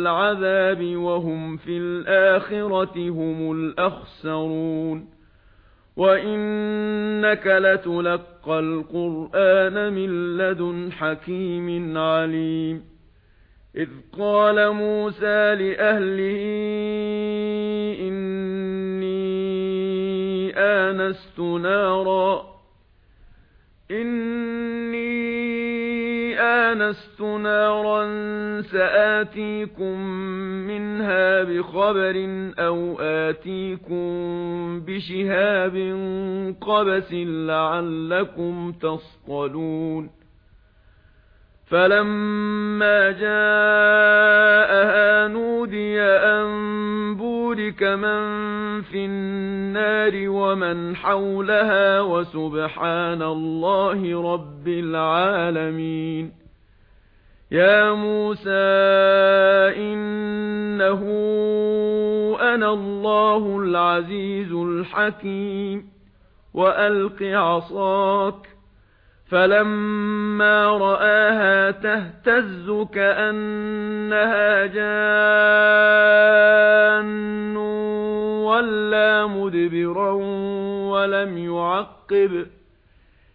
الْعَذَابِ وَهُمْ فِي الْآخِرَةِ هُمُ الْأَخْسَرُونَ. وَإِنَّكَ لَتُلَقَّى الْقُرْآنَ مِنْ لَدُنْ حَكِيمٍ عَلِيمٍ. إِذْ قَالَ مُوسَى لِأَهْلِهِ إِنِّي آنَسْتُ نَارًا. إِنِّي آنَسْتُ نَارًا سَآتِيكُم مِّنْهَا بِخَبَرٍ أَوْ آتِيكُم بِشِهَابٍ قَبَسٍ لَّعَلَّكُمْ تَصْطَلُونَ فَلَمَّا جَاءَهَا نُودِيَ أَن بُورِكَ مَن فِي النَّارِ وَمَن حَوْلَهَا وَسُبْحَانَ اللَّهِ رَبِّ الْعَالَمِينَ يا موسى انه أنا الله العزيز الحكيم والق عصاك فلما راها تهتز كانها جان ولا مدبرا ولم يعقب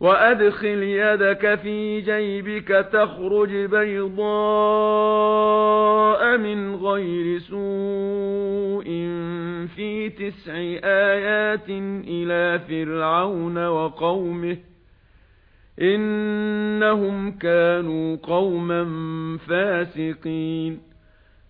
وَأَدْخِلْ يَدَكَ فِي جَيْبِكَ تَخْرُجْ بَيْضَاءَ مِنْ غَيْرِ سُوءٍ فِي تِسْعِ آيَاتٍ إِلَى فِرْعَوْنَ وَقَوْمِهِ إِنَّهُمْ كَانُوا قَوْمًا فَاسِقِينَ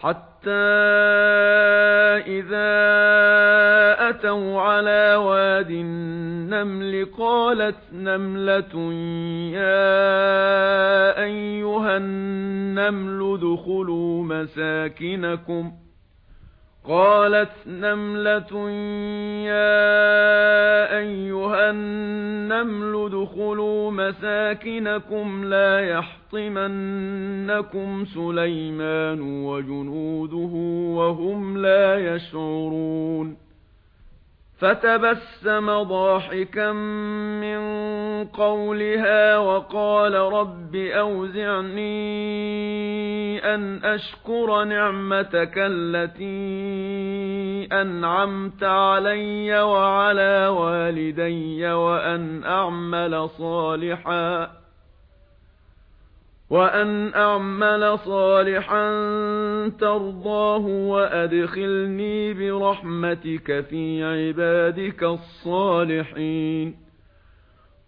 حَتَّى إِذَا أَتَوْا عَلَى وَادِ النَّمْلِ قَالَتْ نَمْلَةٌ يَا أَيُّهَا النَّمْلُ ادْخُلُوا مَسَاكِنَكُمْ قَالَتْ نَمْلَةٌ يَا ايها النمل ادخلوا مساكنكم لا يحطمنكم سليمان وجنوده وهم لا يشعرون فَتَبَسَّمَ ضَاحِكًا مِنْ قَوْلِهَا وَقَالَ رَبِّ أَوْزِعْنِي أَنْ أَشْكُرَ نِعْمَتَكَ الَّتِي أَنْعَمْتَ عَلَيَّ وَعَلَى وَالِدَيَّ وَأَنْ أَعْمَلَ صَالِحًا وَأَنْ أَعْمَلَ صَالِحًا تَرْضَاهُ وَأَدْخِلْنِي بِرَحْمَتِكَ فِي عِبَادِكَ الصَّالِحِينَ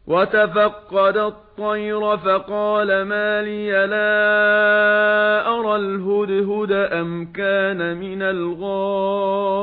وَتَفَقَّدَ الطَّيْرَ فَقَالَ مَا لِيَ لَا أَرَى الْهُدْهُدَ أَمْ كَانَ مِنَ الْغَائِبِينَ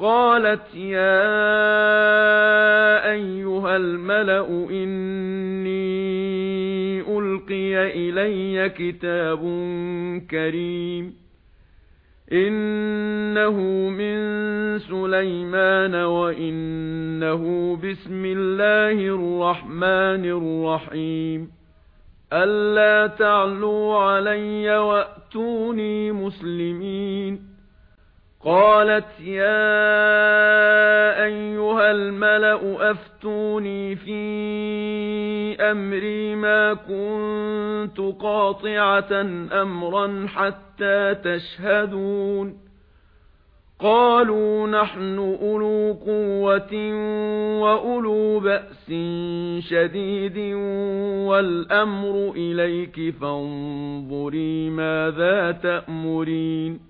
قالت يا أيها الملأ إني ألقي إلي كتاب كريم إنه من سليمان وإنه بسم الله الرحمن الرحيم ألا تعلوا علي وأتوني مسلمين قالت يا أيها الملأ أفتوني في أمري ما كنت قاطعة أمرا حتى تشهدون. قالوا نحن أولو قوة وأولو بأس شديد والأمر إليك فانظري ماذا تأمرين.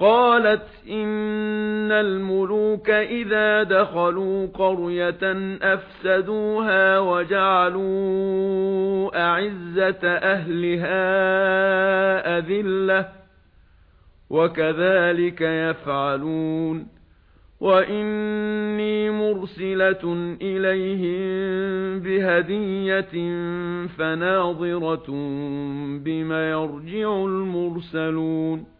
قالت إن الملوك إذا دخلوا قرية أفسدوها وجعلوا أعزة أهلها أذلة وكذلك يفعلون وإني مرسلة إليهم بهدية فناظرة بما يرجع المرسلون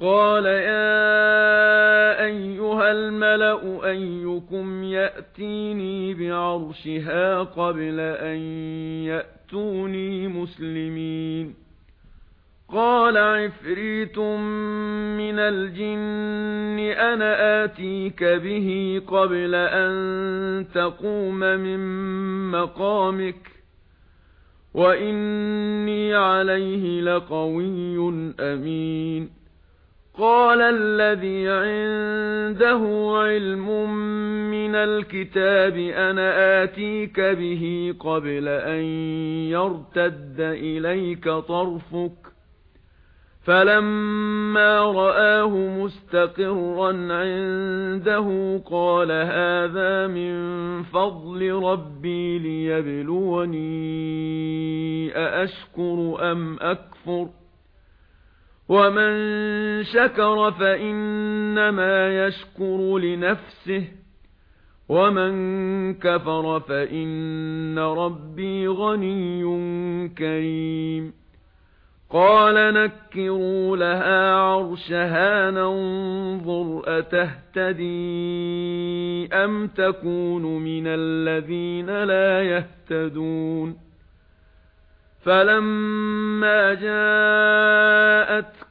قَالَ يَا أَيُّهَا الْمَلَأُ أَيُّكُمْ يَأْتِينِي بِعَرْشِهَا قَبْلَ أَنْ يَأْتُونِي مُسْلِمِينَ. قَالَ عِفْرِيتٌ مِنَ الْجِنِّ أَنَا آتِيكَ بِهِ قَبْلَ أَنْ تَقُومَ مِنْ مَقَامِكَ وَإِنِّي عَلَيْهِ لَقَوِيٌّ أَمِينٌ. قال الذي عنده علم من الكتاب أنا آتيك به قبل أن يرتد إليك طرفك فلما رآه مستقرا عنده قال هذا من فضل ربي ليبلوني أأشكر أم أكفر ومن شكر فانما يشكر لنفسه ومن كفر فان ربي غني كريم قال نكروا لها عرشها ننظر أتهتدي أم تكون من الذين لا يهتدون فلما جاءت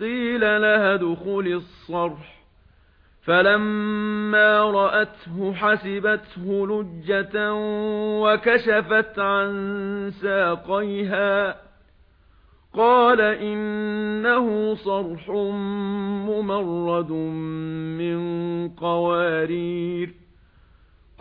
قيل لها دخل الصرح. فلما رأته حسبته لجة وكشفت عن ساقيها. قال إنه صرح ممرد من قوارير.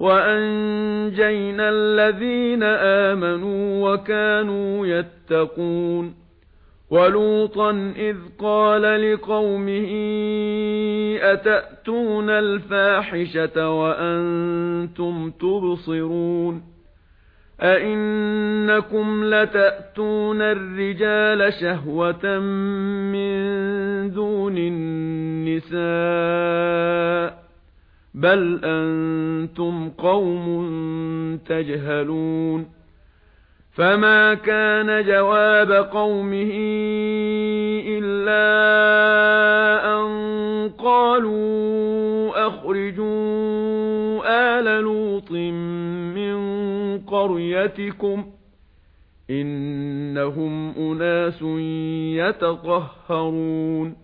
وَأَنجَيْنَا الَّذِينَ آمَنُوا وَكَانُوا يَتَّقُونَ وَلُوطًا إِذْ قَالَ لِقَوْمِهِ أَتَأْتُونَ الْفَاحِشَةَ وَأَنْتُمْ تُبْصِرُونَ أَئِنَّكُمْ لَتَأْتُونَ الرِّجَالَ شَهْوَةً مِنْ دُونِ النِّسَاءِ بل أنتم قوم تجهلون فما كان جواب قومه إلا أن قالوا أخرجوا آل لوط من قريتكم إنهم أناس يتطهرون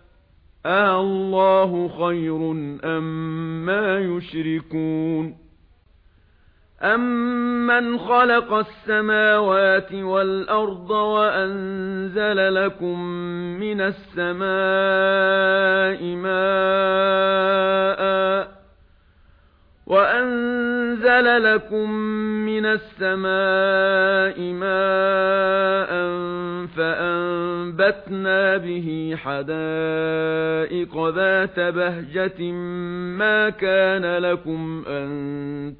آه، الله خير أم ما يشركون. أَمَّنْ خَلَقَ السَّمَاوَاتِ وَالْأَرْضَ وَأَنزَلَ لَكُم مِّنَ السَّمَاءِ مَاءً وَأَنزَلَ لَكُم مِّنَ السَّمَاءِ مَاءً فَأَنبَتْنَا بِهِ حَدَائِقَ ذَاتَ بَهْجَةٍ مَا كَانَ لَكُمْ أَن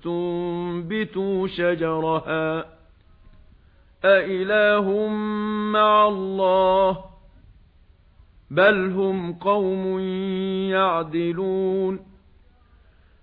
تُنبِتُوا شَجَرَهَا أَإِلَٰهٌ مَّعَ اللَّهِ بَلْ هُمْ قَوْمٌ يَعْدِلُونَ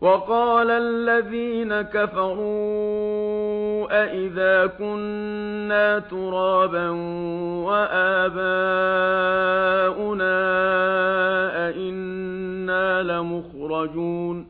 وَقَالَ الَّذِينَ كَفَرُوا أَإِذَا كُنَّا تُرَابًا وَآبَاؤُنَا أَإِنَّا لَمُخْرَجُونَ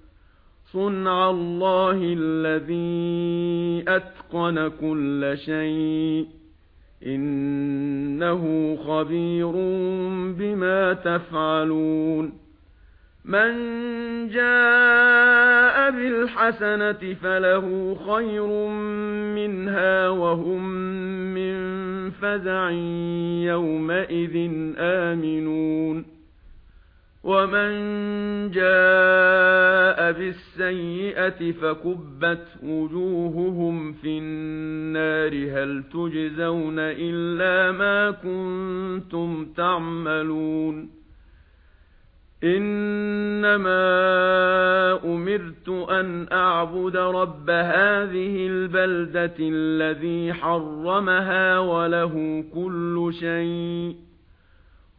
صُنْعَ اللَّهِ الَّذِي أَتْقَنَ كُلَّ شَيْءٍ. إِنَّهُ خَبِيرٌ بِمَا تَفْعَلُونَ. مَنْ جَاءَ بِالْحَسَنَةِ فَلَهُ خَيْرٌ مِنْهَا وَهُمْ مِنْ فَزَعٍ يَوْمَئِذٍ آمِنُونَ. وَمَن جَاءَ بِالسَّيِّئَةِ فَكُبَّتْ وُجُوهُهُمْ فِي النَّارِ هَلْ تُجْزَوْنَ إِلَّا مَا كُنتُمْ تَعْمَلُونَ إِنَّمَا أُمِرْتُ أَنْ أَعْبُدَ رَبَّ هَذِهِ الْبَلْدَةِ الَّذِي حَرَّمَهَا وَلَهُ كُلُّ شَيْءٍ